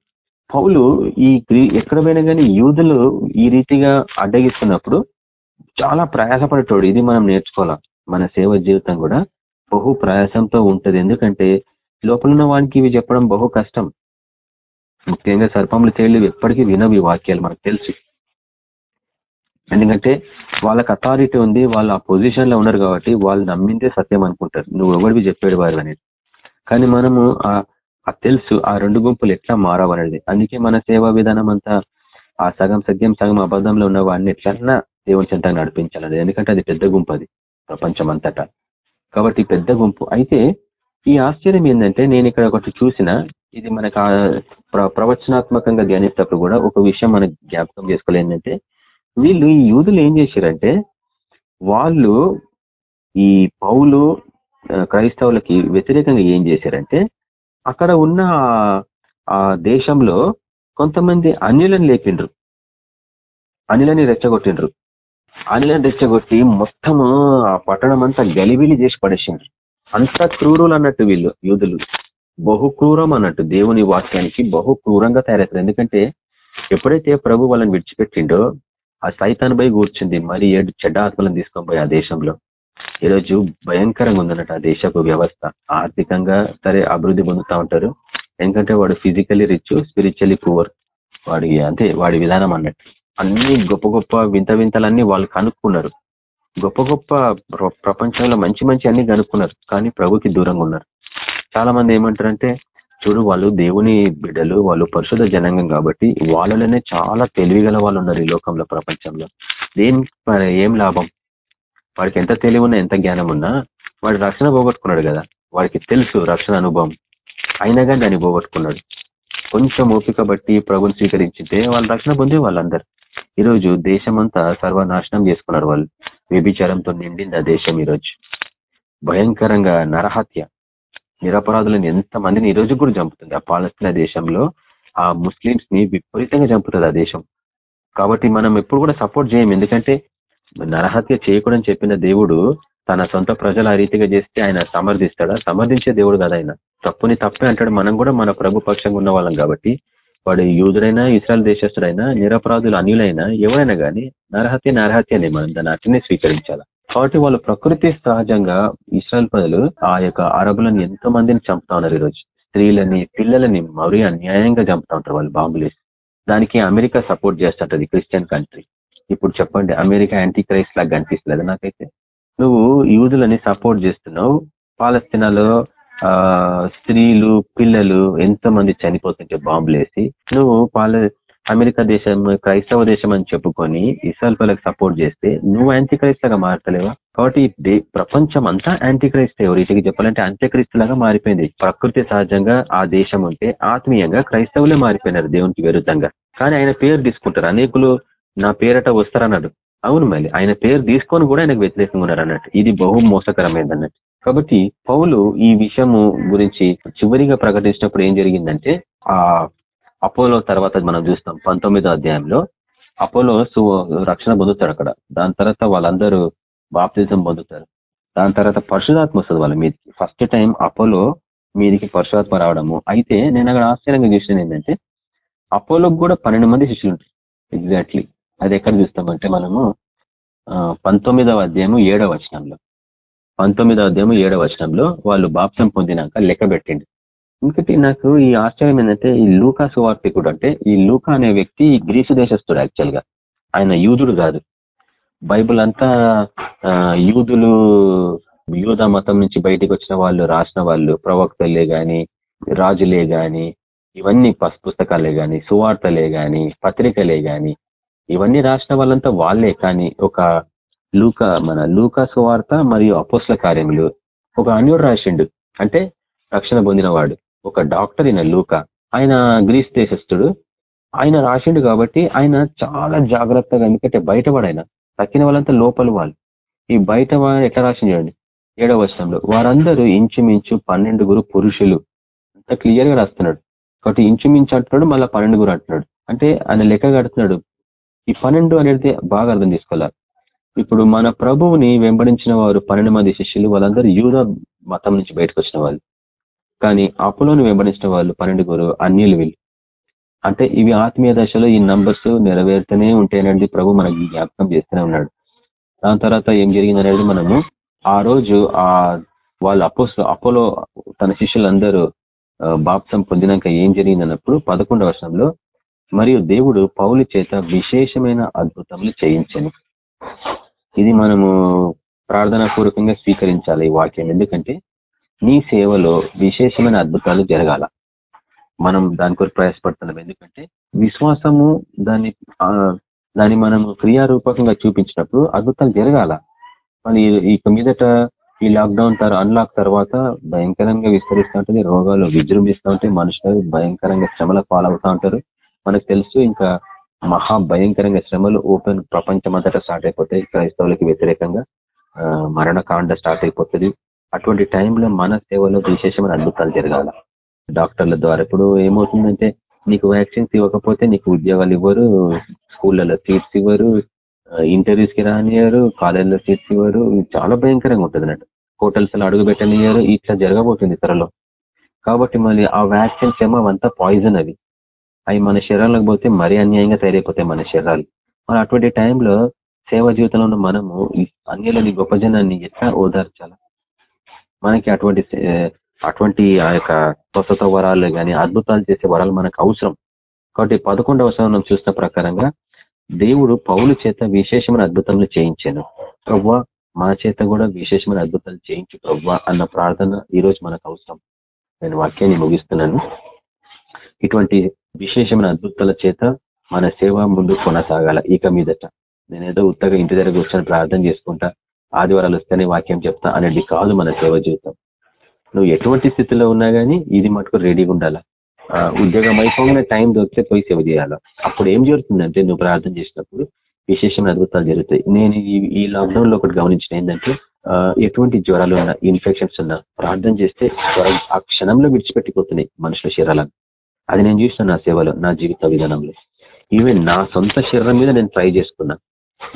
పౌలు ఈ ఎక్కడ పోయినా కానీ యూదులు ఈ రీతిగా అడ్డగిస్తున్నప్పుడు చాలా ప్రయాసపడేటోడు. ఇది మనం నేర్చుకోవాలా? మన సేవ జీవితం కూడా బహు ప్రయాసంతో ఉంటది. ఎందుకంటే లోపల ఉన్న వానికి ఇవి చెప్పడం బహు కష్టం. ముఖ్యంగా సర్పములు తేళ్ళు ఎప్పటికీ వినవి వాక్యాలు మనకు తెలుసు. ఎందుకంటే వాళ్ళకి అథారిటీ ఉంది వాళ్ళు ఆ పొజిషన్లో ఉన్నారు కాబట్టి వాళ్ళు నమ్మిందే సత్యం అనుకుంటారు. నువ్వు ఎవరివి చెప్పాడు వారు అనేది. కానీ మనము ఆ తెలుసు ఆ రెండు గుంపులు ఎట్లా మారవనేది అందుకే మన సేవా విధానం అంతా ఆ సగం సత్యం సగం అబద్ధంలో ఉన్న వాడిని ఎట్లన్నా దేవుని చెంత నడిపించాలి ఎందుకంటే అది పెద్ద గుంపు అది ప్రపంచం అంతటా కాబట్టి పెద్ద గుంపు. అయితే ఈ ఆశ్చర్యం ఏంటంటే నేను ఇక్కడ ఒకటి చూసిన ఇది మనకు ప్రవచనాత్మకంగా ధ్యానిస్తప్పుడు కూడా ఒక విషయం మనకు జ్ఞాపకం చేసుకోవాలి ఏంటంటే వీళ్ళు ఈ యూదులు ఏం చేశారంటే వాళ్ళు ఈ పౌలు క్రైస్తవులకి వ్యతిరేకంగా ఏం చేశారంటే అక్కడ ఉన్న ఆ దేశంలో కొంతమంది అన్యులను లేపిండ్రు. అనిలని రెచ్చగొట్టిండ్రు. అనిలని రెచ్చగొట్టి మొత్తము ఆ పట్టణం అంతా గలిబిలి చేసి పడేసిండ్రు. అంత క్రూరులు అన్నట్టు వీళ్ళు యూదులు. బహు క్రూరం అన్నట్టు దేవుని వాక్యానికి బహు క్రూరంగా తయారవుతారు ఎందుకంటే ఎప్పుడైతే ప్రభు వాళ్ళని విడిచిపెట్టిండో ఆ సైతాన్ పోయి కూర్చుంది. మరి ఏడు చెడ్డ ఆత్మలను తీసుకొని పోయి ఆ దేశంలో? ఈరోజు భయంకరంగా ఉందన్నట్టు ఆ దేశపు వ్యవస్థ. ఆర్థికంగా సరే అభివృద్ధి పొందుతా ఉంటారు. ఎందుకంటే వాడు ఫిజికలీ రిచ్ స్పిరిచువలీ పువర్. వాడి అంటే వాడి విధానం అన్నట్టు. అన్ని గొప్ప గొప్ప వింత వింతలన్నీ వాళ్ళు కనుక్కున్నారు. గొప్ప గొప్ప ప్రపంచంలో మంచి మంచి అన్ని కనుక్కున్నారు. కానీ ప్రభుకి దూరంగా ఉన్నారు. చాలా మంది ఏమంటారంటే చూడు వాళ్ళు దేవుని బిడ్డలు వాళ్ళు పరిశుధ జనాంగం కాబట్టి వాళ్ళలోనే చాలా తెలివిగల వాళ్ళు ఉన్నారు ఈ లోకంలో ప్రపంచంలో. దేని ఏం లాభం? వాడికి ఎంత తెలివి ఉన్నా ఎంత జ్ఞానం ఉన్నా వాడు రక్షణ పోగొట్టుకున్నాడు కదా. వాడికి తెలుసు రక్షణ అనుభవం. అయినా కానీ దాన్ని పోగొట్టుకున్నాడు. కొంచెం ఓపిక బట్టి ప్రభుని స్వీకరించితే వాళ్ళు రక్షణ పొందే వాళ్ళందరూ. ఈరోజు దేశమంతా సర్వనాశనం చేసుకున్నారు వాళ్ళు. వ్యభిచారంతో నిండింది ఆ దేశం ఈరోజు. భయంకరంగా నరహత్య. నిరపరాధులను ఎంత మందిని ఈ రోజు కూడా చంపుతుంది? ఆ పాలస్తీనా దేశంలో ఆ ముస్లింస్ని విపరీతంగా చంపుతుంది ఆ దేశం. కాబట్టి మనం ఎప్పుడు కూడా సపోర్ట్ చేయం ఎందుకంటే నరహత్య చేయకూడని చెప్పిన దేవుడు తన సొంత ప్రజలు ఆ రీతిగా చేస్తే ఆయన సమర్థిస్తాడా? సమర్థించే దేవుడు కదా ఆయన. తప్పుని తప్పే అంటాడు. మనం కూడా మన ప్రభు పక్షంగా ఉన్న వాళ్ళం కాబట్టి వాడు యూదుడైనా ఇస్రాయల్ దేశస్తుడైనా నిరపరాధులు అన్యులైనా ఎవరైనా కానీ నరహత్య నరహత్యనే మనం దాన్ని అట్లనే స్వీకరించాలా? కాబట్టి వాళ్ళ ప్రకృతి సహజంగా ఇస్రాయల్ ప్రజలు ఆ యొక్క అరబులను ఎంతో మందిని చంపుతా ఉన్నారు ఈరోజు. స్త్రీలని పిల్లలని మరీ అన్యాయంగా చంపుతా ఉంటారు వాళ్ళు బాంబులేసి దానికి అమెరికా సపోర్ట్ చేస్తుంటది క్రిస్టియన్ కంట్రీ. ఇప్పుడు చెప్పండి అమెరికా యాంటీ క్రైస్ట్ లాగా కనిపిస్తుంది నాకైతే. నువ్వు యూదులని సపోర్ట్ చేస్తున్నావు. పాలస్తీనాలో ఆ స్త్రీలు పిల్లలు ఎంతో మంది చనిపోతుంటే బాంబులేసి నువ్వు పాల అమెరికా దేశం క్రైస్తవ దేశం అని చెప్పుకొని ఇస్రాయల్ పిల్లలకు సపోర్ట్ చేస్తే నువ్వు యాంటీ లాగా మారతలేవా? కాబట్టి ప్రపంచం అంతా యాంటీ క్రైస్ట్ రీతికి చెప్పాలంటే అంత్యక్రీస్తులాగా మారిపోయింది. ప్రకృతి సహజంగా ఆ దేశం ఉంటే ఆత్మీయంగా క్రైస్తవులే మారిపోయినారు దేవునికి విరుద్ధంగా. కానీ ఆయన పేరు తీసుకుంటారు. అనేకులు నా పేరట వస్తారన్నాడు. అవును మళ్ళీ ఆయన పేరు తీసుకొని కూడా ఆయనకు వ్యతిరేకంగా ఉన్నారు అన్నట్టు. ఇది బహు మోసకరమైంది అన్నట్టు. కాబట్టి పౌలు ఈ విషయము గురించి చివరిగా ప్రకటించినప్పుడు ఏం జరిగిందంటే ఆ అపోలో తర్వాత మనం చూస్తాం పంతొమ్మిదో అధ్యాయంలో. అపోలో రక్షణ పొందుతాడు అక్కడ. దాని తర్వాత వాళ్ళందరూ బాప్తిజం పొందుతారు. దాని తర్వాత పరశురాత్మ వస్తుంది వాళ్ళ మీదకి. ఫస్ట్ టైం అపోలో మీదికి పరశురాత్మ రావడము. అయితే నేను అక్కడ ఆశ్చర్యంగా చూసిన ఏంటంటే అపోలోకి కూడా పన్నెండు మంది శిష్యులు ఉంటారు. ఎగ్జాక్ట్లీ అది ఎక్కడ చూస్తామంటే మనము పంతొమ్మిదవ అధ్యాయము ఏడవ వచనంలో. పంతొమ్మిదవ అధ్యాయము ఏడవ వచనంలో వాళ్ళు బాప్సం పొందినాక లెక్క పెట్టిండు. ఇంకటి నాకు ఈ ఆశ్చర్యం ఏంటంటే ఈ లూకా సువార్థికుడు అంటే ఈ లూకా అనే వ్యక్తి గ్రీసు దేశస్తుడు యాక్చువల్గా. ఆయన యూదుడు కాదు. బైబుల్ అంతా యూదులు యూద మతం నుంచి బయటకు వచ్చిన వాళ్ళు రాసిన వాళ్ళు ప్రవక్తలే గాని రాజులే గాని ఇవన్నీ పుస్తకాలే గాని సువార్తలే గాని పత్రికలే గాని ఇవన్నీ రాసిన వాళ్ళంతా వాళ్ళే. కానీ ఒక లూక మన లూకా సువార్త మరియు అపోస్ల కార్యములు ఒక అన్యుడు రాసిండు. అంటే రక్షణ పొందినవాడు. ఒక డాక్టర్ ఈయన లూక. ఆయన గ్రీస్ దేశస్థుడు. ఆయన రాసిండు కాబట్టి ఆయన చాలా జాగ్రత్తగా ఎందుకంటే బయటపడు ఆయన తక్కిన వాళ్ళంతా లోపల వాళ్ళు. ఈ బయట వాడు ఎట్లా రాసింది చూడండి. ఏడవ వర్షంలో వారందరూ ఇంచుమించు పన్నెండుగురు పురుషులు. అంత క్లియర్గా రాస్తున్నాడు. కాబట్టి ఇంచుమించు అంటున్నాడు మళ్ళీ పన్నెండుగురు అంటున్నాడు. అంటే ఆయన లెక్క కడుతున్నాడు. ఈ పన్నెండు అనేది బాగా అర్థం చేసుకోవాలి? ఇప్పుడు మన ప్రభువుని వెంబడించిన వారు పన్నెండు మంది శిష్యులు వాళ్ళందరూ యూద మతం నుంచి బయటకు వచ్చిన వాళ్ళు. కానీ అప్పులోని వెంబడించిన వాళ్ళు పన్నెండుగురు అన్యులు వీళ్ళు. అంటే ఇవి ఆత్మీయ దశలో ఈ నంబర్స్ నెరవేరుతూనే ఉంటాయనండి ప్రభు మనకి జ్ఞాపకం చేస్తూనే ఉన్నాడు. దాని తర్వాత ఏం జరిగిందనేది మనము ఆ రోజు ఆ వాళ్ళ అపోస్ అపోలో తన శిష్యులందరూ బాప్సం పొందినాక ఏం జరిగిందన్నప్పుడు పదకొండు పదకొండవ వర్షంలో మరియు దేవుడు పౌలి చేత విశేషమైన అద్భుతములు చేయించను. ఇది మనము ప్రార్థనా పూర్వకంగా స్వీకరించాలి ఈ వాక్యం. ఎందుకంటే నీ సేవలో విశేషమైన అద్భుతాలు జరగాల. మనం దాని కొరకు ప్రయాసపడుతున్నాం. ఎందుకంటే విశ్వాసము దాన్ని దాన్ని మనం క్రియారూపకంగా చూపించినప్పుడు అద్భుతాలు జరగాల. మళ్ళీ ఇక మీదట ఈ లాక్డౌన్ తర్ అన్లాక్ తర్వాత భయంకరంగా విస్తరిస్తూ ఉంటుంది. రోగాలు విజృంభిస్తూ ఉంటాయి. మనుషులు భయంకరంగా శ్రమల పాలవుతూ ఉంటారు. మనకు తెలుసు ఇంకా మహా భయంకరంగా శ్రమలు ఓపెన్ ప్రపంచం అంతటా స్టార్ట్ అయిపోతాయి. క్రైస్తవులకి వ్యతిరేకంగా మరణకాండ స్టార్ట్ అయిపోతుంది. అటువంటి టైంలో మన సేవలో విశేషమైన అద్భుతాలు జరగాల. డాక్టర్ల ద్వారా ఇప్పుడు ఏమవుతుందంటే నీకు వ్యాక్సిన్స్ ఇవ్వకపోతే నీకు ఉద్యోగాలు ఇవ్వరు స్కూళ్ళలో సీట్స్ ఇవ్వరు ఇంటర్వ్యూస్కి రానియరు కాలేజీలో సీట్స్ ఇవ్వరు చాలా భయంకరంగా ఉంటుంది అన్నట్టు. హోటల్స్లో అడుగు పెట్టనియరు ఇట్లా జరగబోతుంది త్వరలో. కాబట్టి మళ్ళీ ఆ వ్యాక్సిన్స్ ఏమో అవంతా పాయిజన్ అవి అవి మన శరీరాలకు పోతే మరీ అన్యాయంగా తయారైపోతాయి మన శరీరాలు. మరి అటువంటి టైంలో సేవ జీవితంలో ఉన్న మనము అన్యులని గొప్ప జనాన్ని ఎట్లా ఓదార్చాలా? మనకి అటువంటి అటువంటి ఆ యొక్క స్వస్థత వరాలు కానీ అద్భుతాలు చేసే వరాలు మనకు అవసరం. కాబట్టి పదకొండవ సంవత్సరం చూసిన ప్రకారంగా దేవుడు పౌలు చేత విశేషమైన అద్భుతములు చేయించాను. ప్రవ్వా మా చేత కూడా విశేషమైన అద్భుతాలు చేయించు ప్రవ్వా అన్న ప్రార్థన ఈ రోజు మనకు అవసరం. నేను వాక్యాన్ని ముగిస్తున్నాను. ఇటువంటి విశేషమైన అద్భుతాల చేత మన సేవ ముందు కొనసాగాల. ఇక మీదట నేనేదో ఉత్తగా ఇంటి దగ్గర కూర్చొని ప్రార్థన చేసుకుంటా. ఆదివారాలు వస్తేనే వాక్యం చెప్తా అనేది కాదు మన సేవ జీవితం. నువ్వు ఎటువంటి స్థితిలో ఉన్నా కానీ ఇది మటుకు రెడీగా ఉండాలా? ఉద్యోగం అయిపోగానే టైం దొరికితే పోయి సేవ చేయాలా? అప్పుడు ఏం జరుగుతుందంటే నువ్వు ప్రార్థన చేసినప్పుడు విశేషమైన అద్భుతాలు జరుగుతాయి. నేను ఈ లాక్డౌన్లో ఒకటి గమనించిన ఏంటంటే ఎటువంటి జ్వరాలు ఉన్నా ఇన్ఫెక్షన్స్ ఉన్నా ప్రార్థన చేస్తే జ్వరం ఆ క్షణంలో విడిచిపెట్టిపోతున్నాయి మనుషుల శరీరాలను. అది నేను చూసిన నా సేవలో నా జీవిత విధానంలో. ఈవెన్ నా సొంత శరీరం మీద నేను ట్రై చేసుకున్నా.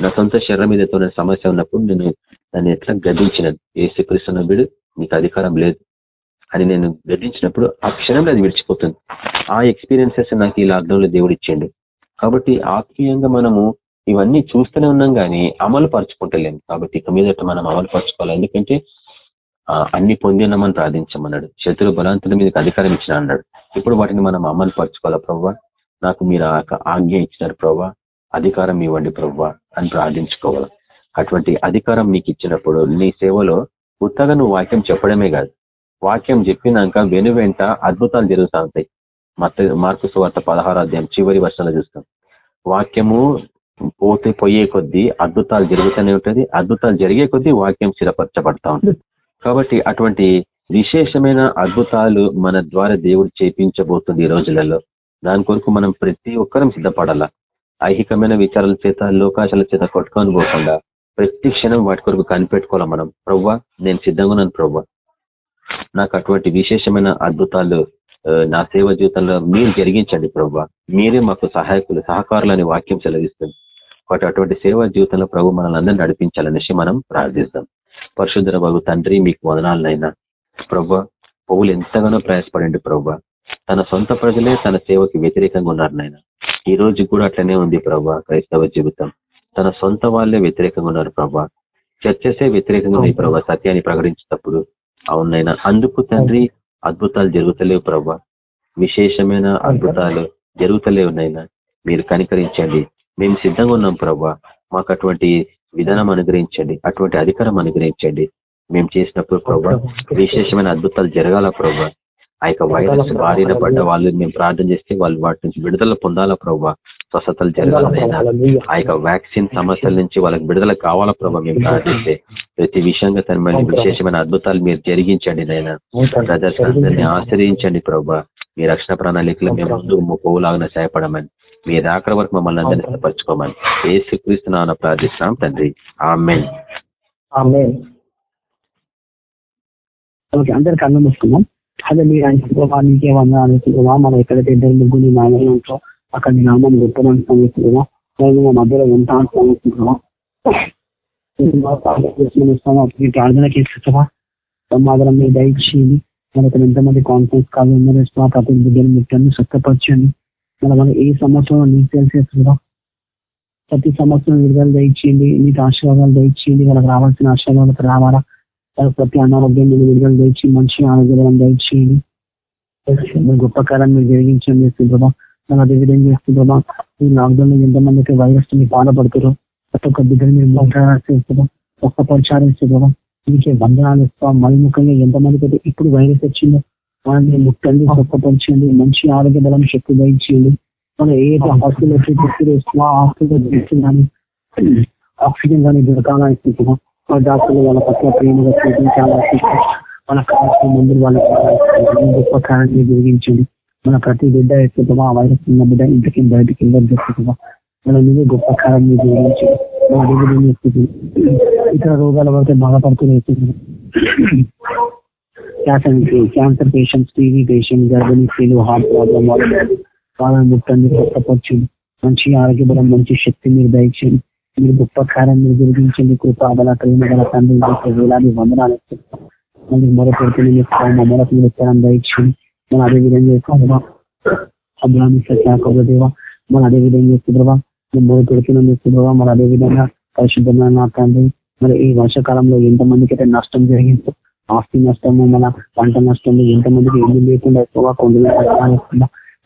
నా సొంత శరీరం మీద సమస్య ఉన్నప్పుడు నేను దాన్ని ఎట్లా గద్దించినాను? ఏ వీడు నీకు అధికారం లేదు. అని నేను గద్దించినప్పుడు ఆ క్షణంలో అది విడిచిపోతుంది. ఆ ఎక్స్పీరియన్సెస్ నాకు ఈ లాక్డౌన్లో దేవుడు ఇచ్చిండు కాబట్టి ఆత్మీయంగా మనము ఇవన్నీ చూస్తూనే ఉన్నాం కానీ అమలు పరచుకుంటలేము. కాబట్టి ఇక మీదట మనం అమలు పరచుకోవాలి. ఎందుకంటే అన్ని పొందినామని ప్రార్థించమన్నాడు. శత్రు బలాంతుల మీదకి అధికారం ఇచ్చిన అన్నాడు. ఇప్పుడు వాటిని మనం అమలు పరచుకోవాలా ప్రవ్వా? నాకు మీరు ఆజ్ఞ ఇచ్చినారు ప్రవ్వా? అధికారం ఇవ్వండి ప్రవ్వా అని ప్రార్థించుకోవాలి. అటువంటి అధికారం నీకు ఇచ్చినప్పుడు నీ సేవలో ఉత్తగా నువ్వు వాక్యం చెప్పడమే కాదు. వాక్యం చెప్పినాక వెను వెంట అద్భుతాలు జరుగుతూ ఉంటాయి మత మార్పు సువార్త పదహారు అధ్యాయం చివరి వర్షాలు చూస్తాం. వాక్యము పోతే పోయే కొద్దీ అద్భుతాలు జరుగుతూనే ఉంటుంది. అద్భుతాలు జరిగే కొద్దీ వాక్యం స్థిరపరచబడతా ఉంటుంది. కాబట్టి అటువంటి విశేషమైన అద్భుతాలు మన ద్వారా దేవుడు చేపించబోతుంది ఈ రోజులలో. దాని కొరకు మనం ప్రతి ఒక్కరం సిద్ధపడాలా? ఐహికమైన విచారాల చేత లోకాశాల చేత కొట్టుకొని పోకుండా ప్రతి క్షణం వాటి కొరకు కనిపెట్టుకోవాలా మనం? ప్రవ్వా నేను సిద్ధంగా ఉన్నాను ప్రవ్వా. నాకు అటువంటి విశేషమైన అద్భుతాలు నా సేవ జీవితంలో మీరు జరిగించండి ప్రవ్వా. మీరే మాకు సహాయకులు సహకారులని వాక్యం సెలవిస్తుంది. కాబట్టి అటువంటి సేవా జీవితంలో ప్రభు మనల్ని అందరినీ నడిపించాలనేసి మనం ప్రార్థిస్తాం. పరశుధర బాబు తండ్రి మీకు వదనాలనైనా. ప్రవ్వ పువ్వులు ఎంతగానో ప్రయాసపడండి ప్రవ్వ. తన సొంత ప్రజలే తన సేవకి వ్యతిరేకంగా ఉన్నారు నాయన. ఈ రోజు కూడా అట్లనే ఉంది ప్రభా క్రైస్తవ జీవితం. తన సొంత వాళ్ళే వ్యతిరేకంగా ఉన్నారు ప్రభా. చర్చసే వ్యతిరేకంగా ఉన్నాయి ప్రభా సత్యాన్ని ప్రకటించేటప్పుడు. అవునైనా అందుకు తండ్రి అద్భుతాలు జరుగుతలేవు ప్రభా. విశేషమైన అద్భుతాలు జరుగుతలేవు నైనా మీరు కనికరించండి. మేము సిద్ధంగా ఉన్నాం ప్రభా. మాకు అటువంటి విధానం అనుగ్రహించండి. అటువంటి అధికారం అనుగ్రహించండి. మేము చేసినప్పుడు ప్రభా విశేషమైన అద్భుతాలు జరగాల ప్రభా. ఆ యొక్క వైరస్ బారిన పడ్డ వాళ్ళు మేము ప్రార్థన చేస్తే వాళ్ళు వాటి నుంచి విడుదల పొందాలా ప్రభా? స్వస్థతలు జరగాలైనా ఆ యొక్క వ్యాక్సిన్ సమస్యల నుంచి వాళ్ళకి విడుదల కావాలా ప్రభా మేము ప్రార్థిస్తే? ప్రతి విషయంగా తన మళ్ళీ విశేషమైన అద్భుతాలు మీరు జరిగించండి నైనా బ్రదర్స్ అందరినీ ఆశ్రయించండి ప్రభా. మీ రక్షణ ప్రణాళికలు మేము ముందు పోవులాగా సహాయపడమని మీ దాకర వరకు మమ్మల్ని అందరినీ సిద్ధపరచుకోమని ఏ స్వీకరిస్తున్నామని ప్రార్థిస్తున్నాం తండ్రి. ఆమెన్. ఓకే అందరు కళ్ళు మూసుకున్నాం అదే మీరు ఆయన శుభమా నీకేమన్నా అనుకుంటున్నా మనం ఎక్కడైతే ఇద్దరు ముగ్గురు నామం ఉంటాం అక్కడ నీ నామం గొప్పని సమస్యమా మా మధ్యలో ఉంటా సమస్యమా ప్రార్థనకి ఇస్తామా సమాధానం మీద దయచేయండి ఇక్కడ ఎంతమంది కాన్ఫరెన్స్ కాల్ ఉన్నారో ప్రతి బిడ్డలు ముట్టండి స్వచ్ఛపరచండి మన మనం ఏ సంవత్సరం నీకు తెలిసేస్తున్నాం ప్రతి సంవత్సరం విడుదల దయచేయండి. నీకు ఆశీర్వాదాలు దయచేయండి. వాళ్ళకి రావాల్సిన ఆశీర్వాదాలకు రావాలా? ప్రతి అనారోగ్యం మీరు విడుదల తెచ్చి మంచి ఆరోగ్యం దయచేయండి. గొప్ప కాలం మీరు జరిగించండి ప్రభా. మనం అదేవిధంగా చేస్తుందా ఈ లాక్డౌన్లో ఎంతమంది అయితే వైరస్ని బాధపడుతారో ప్రతి ఒక్క బిడ్డలు మీరు మాట్లాడాల్సిందా ఒక్క పరిచారం ఇస్తుందా మీకే వందనాలు ఇస్తాం. మరి ముఖ్యంగా ఎంతమందికి అయితే ఇప్పుడు వైరస్ వచ్చిందో వాళ్ళని ముట్టండి స్వస్థపరచండి మంచి ఆరోగ్య బలం శక్తి దయచేయండి. మనం ఏదైతే హాస్పిటల్ ట్రీట్మెంట్ ఆ హాస్పిటల్ కానీ ఆక్సిజన్ కానీ దొరకాలని ఇస్తున్నాం డాక్టర్లు వాళ్ళ పట్ల ప్రేమగా చూపించాలా మన కావాల్సిన మందులు వాళ్ళకి గొప్ప కారణాన్ని జరిగించండి మన ప్రతి బిడ్డ ఎత్తుతుందా ఆ వైరస్ ఉన్న బిడ్డ ఇంటికి బయటికి వెళ్ళదు మన మీద గొప్ప కారణాన్ని జరిగించండి ఇతర రోగాల వరకు బాధపడుతూనే క్యాన్సర్ పేషెంట్స్ టీవీ పేషెంట్ గర్భిణీ స్త్రీలు హార్ట్ ప్రాబ్లం వాళ్ళని ముట్టండి స్వస్థపరచండి మంచి ఆరోగ్యపరం మంచి శక్తి మీరు దయచేయండి. మీరు గొప్ప కార్యం మీరు జరిగించండి కృపాబల ప్రేమ గల తండ్రి వేలాది వందనాలు. మళ్ళీ మొదలుపెడుతుంది మా మొదటి మీరు ఉత్తరం మనం అదే విధంగా చేస్తామా అబ్రాహ్మి సత్యాకదేవ మనం అదే విధంగా చేస్తుండ్రవా మేము మొదలు పెడుతున్నాం చేస్తున్నావా మరి అదే విధంగా పరిశుద్ధమైన నా తండ్రి మరి ఈ వర్షాకాలంలో ఎంతమందికి అయితే నష్టం జరిగిందో ఆస్తి నష్టము మన పంట నష్టము ఎంతమందికి ఎన్ని లేకుండా ఎక్కువ కొండలు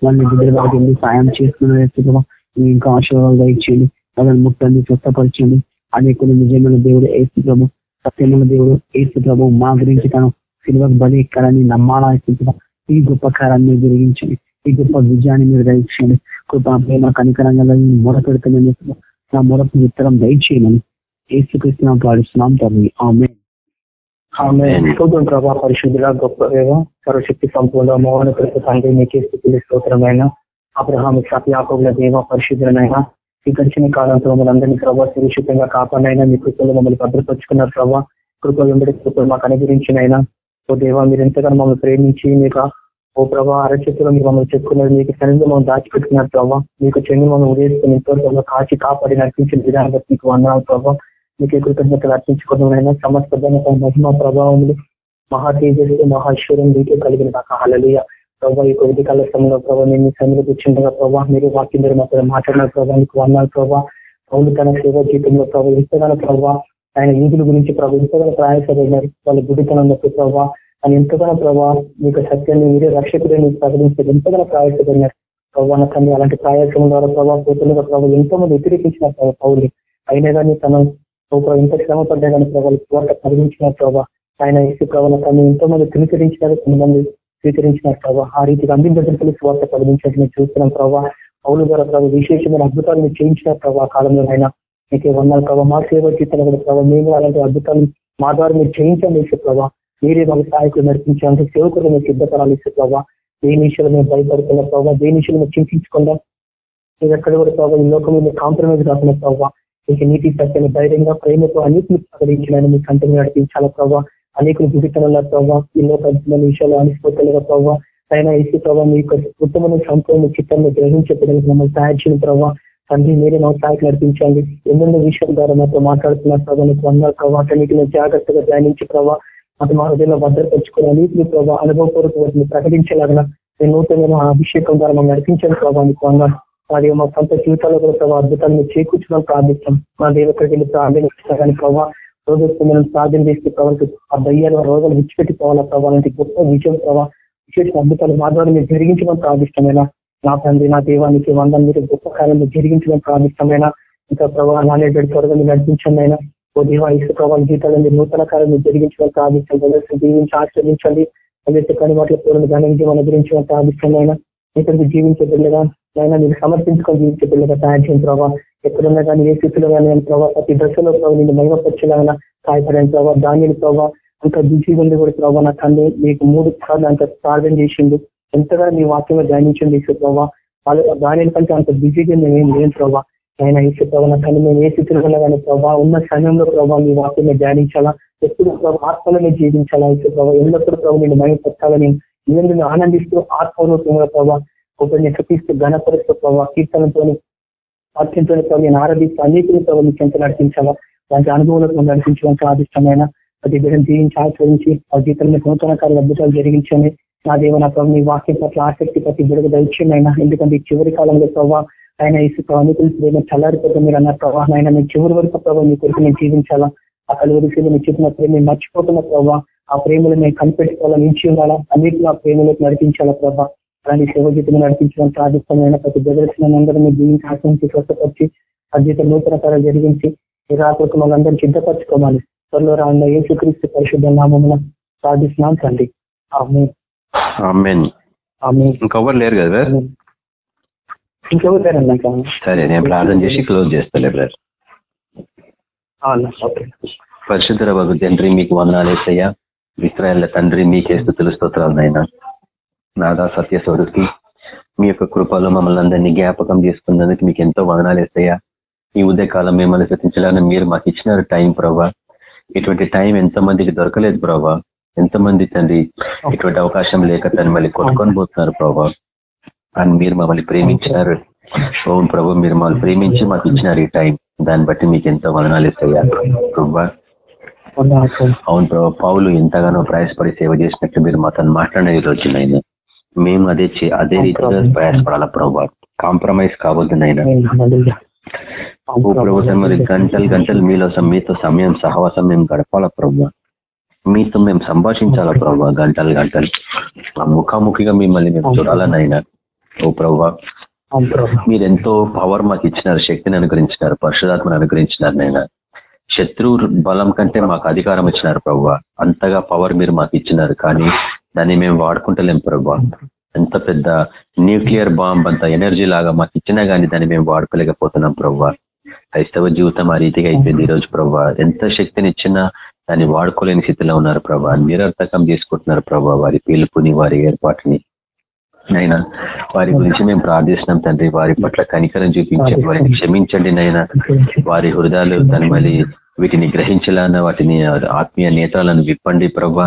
వాళ్ళని బిడ్డల వారికి ఎన్ని సాయం చేస్తున్నారు ఇంకా ఆశీర్వాదాలు దయచేయండి. వాళ్ళని ముట్టండి స్వస్థపరచండి. అనేకులు నిజమైన దేవుడు ఏసు ప్రభు సత్యమైన దేవుడు ఏసు ప్రభు మా గురించి తను సిల్వర్ బలి ఎక్కాలని నమ్మాలా ఈ గొప్ప కారాన్ని జరిగించండి. ఈ గొప్ప విజయాన్ని మీరు దయచేయండి. కృప ప్రేమ కనికరంగా మొర పెడుతుందని నా మొరకు ఉత్తరం దయచేయమని ఏసుకృష్ణ పాడిస్తున్నాం తల్లి ఆమె ఆమె స్తోత్రం ప్రభా పరిశుద్ధుల గొప్ప సర్వశక్తి సంపూర్ణ మోహన కృత తండ్రి మీకే స్థితిలో స్తోత్రమైన. అబ్రహాం సత్యాకుల దేవ పరిశుద్ధులనైనా ఈ గడిచిన కాలంతో మమ్మల్ని ప్రభావ సురక్షితంగా కాపాడినైనా మీ కృపలు మమ్మల్ని భద్రపరుచుకున్నారు ప్రభావ కృప వెంబడి కృపలు మాకు అనుగ్రహించినైనా ఓ దేవా మీరు ఎంతగానో మమ్మల్ని ప్రేమించి మీకు ఓ ప్రభావ అరచేతులు మీరు మమ్మల్ని చెప్పుకున్నారు మీకు సరిగ్గా మమ్మల్ని దాచిపెట్టుకున్నారు ప్రభావ మీకు చెంది మమ్మల్ని ఉదయిస్తున్న ఎంతో కాచి కాపాడి నడిపించిన విధానం మీకు వందనాలు ప్రభావ మీకు కృతజ్ఞతలు అర్పించుకోవడం సమస్త మహిమ ప్రభావములు మహా తేజస్సు మహేశ్వరం మీకే కలిగిన నాకు హలలుయ ప్రభావ ఈ కొద్ది కాల సమయంలో ప్రభావ నేను సమయంలో కూర్చుండగా ప్రభావ మీరు వాక్యం మీరు మాత్రం మాట్లాడిన ప్రభావ మీకు వందాలు ప్రభావ పౌరులు తన సేవ జీవితంలో ప్రభావ ఇంతగాన ప్రభావ ఆయన ఈదుల గురించి ప్రభావ ఇంతగానో ప్రయాసపడినారు. వాళ్ళ గుడితనన్నట్టు ప్రభావ ఆయన ఎంతగానో ప్రభావ మీకు సత్యాన్ని మీరే రక్షకుడే మీకు ప్రకటించారు ఎంతగానో ప్రయాసపడినారు. ప్రభావ కానీ అలాంటి ప్రయాసం ద్వారా ప్రభావ పోతుండగా ప్రభావ ఎంతో మంది వ్యతిరేకించిన పౌరులు అయినా కానీ తన ఇంత శ్రమ పడ్డా కానీ ప్రభావ కోట కలిగించిన ప్రభావ ఆయన ఇసు ప్రభావ తను ఎంతో మంది తిరికరించినారు కొంతమంది స్వీకరించినారు ప్రభావ ఆ రీతిగా అందరి దగ్గరికి స్వార్థ కలిగించినట్టు మేము చూస్తున్నాం ప్రభావ పౌలు ద్వారా ప్రభావ విశేషమైన అద్భుతాలు మీరు చేయించిన ప్రభావ కాలంలో అయినా మీకే వందాలు ప్రభావ మా సేవ జీతాలు కూడా ప్రభావ మేము అలాంటి అద్భుతాలు మా ద్వారా మీరు చేయించండి ప్రభావ మీరే మాకు సహాయకులు నడిపించాలంటే సేవకులు మీరు సిద్ధపడాలి ప్రభావ దేని విషయాలు మేము భయపడుతున్న ప్రభావ దేని విషయాలు మేము చింతించుకుందాం మీరు ఎక్కడ కూడా ప్రభావ ఈ లోకంలో కాంప్రమైజ్ కాకుండా ప్రభావ మీకు నీతి సత్యాన్ని ధైర్యంగా ప్రేమతో అన్నింటినీ ప్రకటించాలని మీకు కంటిన్యూ నడిపించాలా ప్రభావ అనేకులు జీవితంలో ప్రభావ ఎన్నో లోకమైన విషయాలు అనిసిపోతున్న ప్రభావ అయినా ఇసు ప్రభావ మీ యొక్క ఉత్తమమైన సంపూర్ణ చిత్తాన్ని గ్రహించడానికి మమ్మల్ని సహాయం చేయడం ప్రభావ తండ్రి మీరే మా సహాయకు నడిపించండి. ఎన్నెన్నో విషయాల ద్వారా మాతో మాట్లాడుతున్నారు ప్రభావ నీకు వందల ప్రభావ నీకు జాగ్రత్తగా ధ్యానించి ప్రభావ అతను మా హృదయంలో భద్రపరుచుకుని నీతిని ప్రభావ అనుభవపూర్వక వాటిని ప్రకటించేలాగా మీ నూతన అభిషేకం ద్వారా మమ్మల్ని నడిపించాను ప్రభావ మీకు వందనాలు. మరి మా సొంత జీవితాల్లో కూడా ప్రభావ అద్భుతాన్ని చేకూర్చడం ప్రార్థిస్తాం మా దేవుడికి వెళ్ళి ప్రార్థన కానీ ప్రభావ రోజు మనం ప్రార్థన చేస్తే ప్రభావం ఆ దయ్యాలు రోగాలు విడిచిపెట్టి పోవాలా గొప్ప విజయం ప్రభావ విశేష అద్భుతాలు మా ద్వారా మీరు జరిగించడం ప్రార్థిష్టమైన నా తండ్రి నా దేవానికి వందలు మీరు గొప్ప కార్యాలు జరిగించడం ప్రార్థిష్టమైన. ఇంకా ప్రభావ నాణ్యత త్వరగా మీరు నడిపించండి అయినా ఓ దేవా ఇసు ప్రభావ జీవితాలను మీరు నూతన కార్యం మీరు జరిగించడం ప్రార్థించండి జీవించి ఆశ్రయించండి అదే పని మాటల పూర్ణ ఘన విజయం అనుగ్రహించడం ప్రార్థిష్టం అయినా ఇతరులకు జీవించే బిడ్డగా అయినా మీరు సమర్పించుకొని జీవించే బిడ్డగా తయారు చేసిన ప్రభావ ఎక్కడున్నా కానీ ఏ స్థితిలో కానీ అని ప్రభావ ప్రతి దశలో ప్రభావ నేను మహిమపరిచేలాగా సహాయపడాను ప్రభావ దానిని ప్రభావ అంత బిజీ ఉంది కూడా ప్రభావ నా తండ్రి మీకు మూడు సార్లు అంత ప్రార్థన చేసిండు. ఎంతగా మీ వాక్యంలో ధ్యానించండి ఈశ్వర ప్రభావ వాళ్ళు దాని కంటే అంత బిజీగా మేము లేని ప్రభావ ఆయన ఈశ్వర ప్రభావ నా తండ్రి మేము ఏ స్థితిలో ఉన్నా కానీ ప్రభావ ఉన్న సమయంలో ప్రభావ మీ వాక్యంలో ధ్యానించాలా? ఎప్పుడు ప్రభావ ఆత్మలోనే జీవించాలా ఈశ్వర ప్రభావ ఎల్లప్పుడూ ప్రభావ నేను మహిమపరచాలని ఇవన్నీ ఆనందిస్తూ ఆత్మరూపంగా ప్రభావ ఒకరిని చూపిస్తూ ఘనపరుస్తూ ప్రభావ కీర్తనతో వాక్యంతో ప్రభావ నేను ఆరాధిస్తూ అనేకులు ప్రభు మీకు ఎంత నడిపించాలా దాంట్లో అనుభవంలో నడిపించడానికి ఆదిష్టమైన ప్రతి బిడ్డను జీవించి ఆచరించి ఆ జీవితంలో నూతన అద్భుతాలు జరిగించండి. నా దేవ నా ప్రభు మీ వాక్యం పట్ల ఆసక్తి ప్రతి బిడకు దయచేయమైనా? ఎందుకంటే ఈ చివరి కాలంలో ప్రభావ ఆయన ఇసు అనుకులు ప్రేమ చల్లారిపోతే మీరు అన్న ప్రవాహం ఆయన మీ చివరి వరకు ప్రభావ మీ కొరకు నేను జీవించాలా? ఆ కలువరిశీలు మీరు చెప్పిన ప్రేమ మర్చిపోతున్న ప్రభావ ఆ ప్రేమలు మేము కనిపెట్టుకోవాలా? నిలిచి ఉండాలా? అన్నింటిలో ఆ ప్రేమలోకి నడిపించాలా ప్రభావ అలాంటి సేవ జీవితం నడిపించడం సాధిస్తామైన ప్రతి బెదర్శనం అందరూ మీరు జీవించి ఆశ్రమించి స్వస్థపరిచి జీవితం నూతన కార్యాలు జరిగించి కొరకు మనందరూ సిద్ధపరచుకోవాలి త్వరలో రాన్న యేసుక్రీస్తు పరిశుద్ధ నామమున సాధిస్తున్నాం తండ్రి. ఇంకెవ్వరు లేరు కదా బ్రదర్? ఇంకెవరు లేరన్నా ఇంకా? సరే నేను ప్రార్థన చేసి క్లోజ్ చేస్తాలే బ్రదర్. ఆ, అన్న, ఓకే. పరిశుద్ధ భగు తండ్రి మీకు వందనాలు వేసయ్యా ఇస్రాయల్ తండ్రి మీకే స్థుతులు స్తోత్రాలు నాయన. నాదా సత్య స్వరూపి మీ యొక్క కృపలో మమ్మల్ని అందరినీ జ్ఞాపకం చేసుకున్నందుకు మీకు ఎంతో వదనాలు వేస్తాయా ఈ ఉదయకాలం మిమ్మల్ని శృతించడానికి మీరు మాకు ఇచ్చినారు టైం ప్రభా ఇటువంటి టైం ఎంతో మందికి దొరకలేదు ప్రభా ఎంతమంది తండ్రి ఇటువంటి అవకాశం లేక తను మళ్ళీ కొట్టుకొని పోతున్నారు ప్రభా అని మీరు మమ్మల్ని ప్రేమించినారు. అవును ప్రభు మీరు మమ్మల్ని ప్రేమించి మాకు ఇచ్చినారు ఈ టైం. దాన్ని బట్టి మీకు ఎంతో వదనాలు ఇస్తాయా ప్రభా అవును ప్రభా పౌలు ఎంతగానో ప్రయాసపడి సేవ చేసినట్టు మీరు మాతో మాట్లాడిన ఈ రోజు నైనా మేము అదే చే- అదే రీతిగా ప్రయాసపడాలా ప్రభా? కాంప్రమైజ్ కావద్దు నైనా ఓ ప్రభు మరి గంటలు గంటలు మీలో మీతో సమయం సహవాసం మేము గడపాలా ప్రభు? మీతో మేము సంభాషించాలా ప్రభు గంటలు గంటలు? ఆ ముఖాముఖిగా మిమ్మల్ని మేము చూడాలనైనా. ఓ ప్రభు మీరు ఎంతో పవర్ మాకు ఇచ్చినారు శక్తిని అనుగ్రహించినారు పరిశుధాత్మను అనుగ్రహించినారు నైనా. శత్రువు బలం కంటే మాకు అధికారం ఇచ్చినారు ప్రభు. అంతగా పవర్ మీరు మాకు ఇచ్చినారు. కానీ దాన్ని మేము వాడుకుంటలేం ప్రభా. ఎంత పెద్ద న్యూక్లియర్ బాంబ్ అంత ఎనర్జీ లాగా మాకు ఇచ్చినా కానీ దాన్ని మేము వాడుకోలేకపోతున్నాం ప్రభు. క్రైస్తవ జీవితం ఆ రీతిగా అయిపోయింది ఈ రోజు ప్రభా. ఎంత శక్తిని ఇచ్చినా దాన్ని వాడుకోలేని స్థితిలో ఉన్నారు ప్రభా. నిరర్థకం చేసుకుంటున్నారు ప్రభా వారి పిలుపుని వారి ఏర్పాటుని. నైనా వారి గురించి మేము ప్రార్థిస్తున్నాం తండ్రి. వారి పట్ల కనికరం చూపించండి. వారిని క్షమించండి నైనా. వారి హృదయాలు దాన్ని మళ్ళీ వీటిని గ్రహించాలన్న వాటిని ఆత్మీయ నేత్రాలను విప్పండి ప్రభా.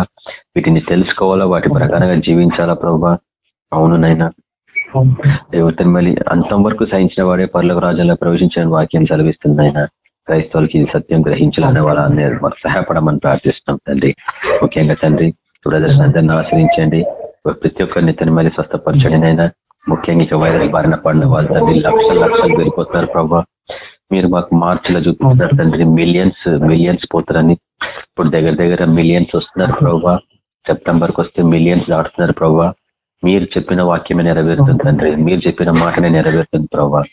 వీటిని తెలుసుకోవాలా వాటి ప్రకారంగా జీవించాలా ప్రభా. అవును నైనా దేవతని మళ్ళీ అంతం వరకు సహించిన వాడే పర్లకు రాజ్యంలో ప్రవేశించిన వాక్యం చదివిస్తుంది ఆయన క్రైస్తవులకి సత్యం గ్రహించాలనే వాళ్ళని మాకు సహాయపడమని ప్రార్థిస్తున్నాం తండ్రి. ముఖ్యంగా తండ్రి బ్రదర్స్ అందరిని ఆశ్రయించండి ప్రతి ఒక్కరిని తన మళ్ళీ స్వస్థపరచండి నైనా ముఖ్యంగా ఇక వైరస్ బారిన పడిన వాళ్ళు తండ్రి లక్షలు లక్షలు వెళ్ళిపోతున్నారు ప్రభావ మీరు మాకు మార్చిలో చూపిస్తున్నారు తండ్రి. మిలియన్స్ మిలియన్స్ పోతారని. ఇప్పుడు దగ్గర దగ్గర మిలియన్స్ వస్తున్నారు ప్రభావ సెప్టెంబర్కి వస్తే మిలియన్స్ దాటుతున్నారు ప్రభావ మీరు చెప్పిన వాక్యమే నెరవేరుతుంది తండ్రి. మీరు చెప్పిన మాటనే నెరవేరుతుంది ప్రభా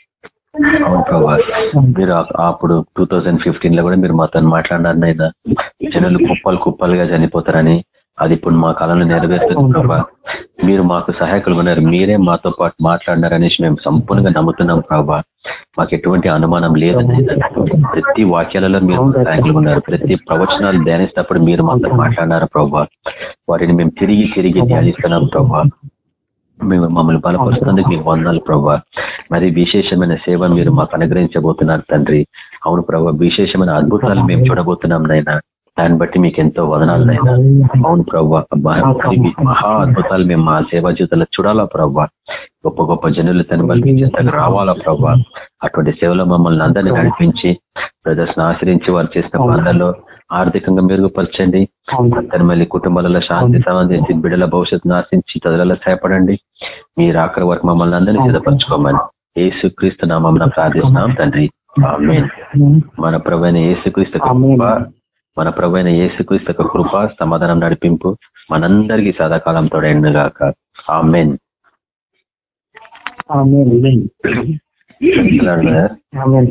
అవును ప్రభా మీరు అప్పుడు టూ థౌజండ్ ఫిఫ్టీన్లో కూడా మీరు మాతో మాట్లాడినారు నైనా జనులు కుప్పలు కుప్పలుగా చనిపోతారని. అది ఇప్పుడు మా కాలంలో నెరవేరుతుంది ప్రభా. మీరు మాకు సహాయకులు ఉన్నారు. మీరే మాతో పాటు మాట్లాడినారనేసి మేము సంపూర్ణంగా నమ్ముతున్నాం ప్రభా. మాకు ఎటువంటి అనుమానం లేదు. ప్రతి వాక్యాలలో మీరు సహాయకులు ఉన్నారు. ప్రతి ప్రవచనాలు ధ్యానిస్తప్పుడు మీరు మాతో మాట్లాడినారు ప్రభా. వాటిని మేము తిరిగి తిరిగి ధ్యానిస్తున్నాం ప్రభా. మేము మమ్మల్ని బలపరుస్తున్నందుకు మీకు వందాలు ప్రభా. మరి విశేషమైన సేవ మీరు మాకు అనుగ్రహించబోతున్నారు తండ్రి. అవును ప్రభా. విశేషమైన అద్భుతాలు మేము చూడబోతున్నాం నైనా దాన్ని బట్టి మీకు ఎంతో వదనాలు నైనా అవును. మరి మహా అద్భుతాలు మేము మా సేవా జీవితంలో చూడాలా ప్రభా గొప్ప గొప్ప జనులు తన బలికి చెంతకు రావాలా ప్రభా అటువంటి సేవలో మమ్మల్ని అందరినీ నడిపించి బ్రదర్స్ ఆశ్రయించి వారు చేసిన పనులలో ఆర్థికంగా మెరుగుపరచండి. అందరి మళ్ళీ కుటుంబాలలో శాంతి సంబంధించి బిడ్డల భవిష్యత్తు నాశించి చదువులలో సహాయపడండి. మీరు ఆఖరి వరకు మమ్మల్ని అందరినీ సిద్ధపరచుకోమని ఏసు క్రీస్తు నామం ప్రార్థిస్తున్నాం తండ్రి. మన యొక్క కృప మన ప్రభైన యేసుక్రీస్తు యొక్క కృప సమాధానం నడిపింపు మనందరికీ సదాకాలం తోడైనగాక ఆమెన్ ఆమేన్. ఆమేన్.